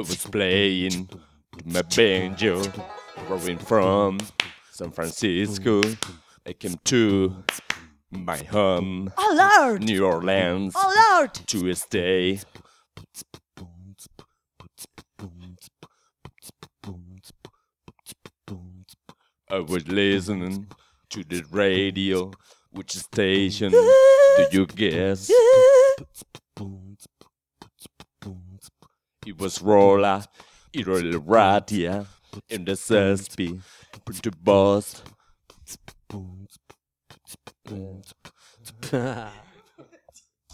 was playing my banjo, growing from San Francisco. I came to my home, Oh Lord! New Orleans, Oh Lord! to stay. I was listening to the radio. Which station do you guess? It was Rolla, Irola Irratia, in the Sespi, the boss. Ha ah.